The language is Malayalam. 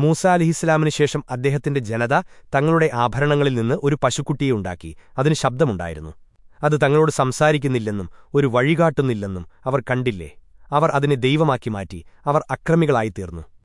മൂസ അലിഹിസ്ലാമിനു ശേഷം അദ്ദേഹത്തിന്റെ ജനത തങ്ങളുടെ ആഭരണങ്ങളിൽ നിന്ന് ഒരു പശുക്കുട്ടിയെ ഉണ്ടാക്കി. അതിന് ശബ്ദമുണ്ടായിരുന്നു. അത് തങ്ങളോട് സംസാരിക്കുന്നില്ലെന്നും ഒരു വഴികാട്ടുന്നില്ലെന്നും അവർ കണ്ടില്ലേ? അവർ അതിനെ ദൈവമാക്കി മാറ്റി അവർ അക്രമികളായിത്തീർന്നു.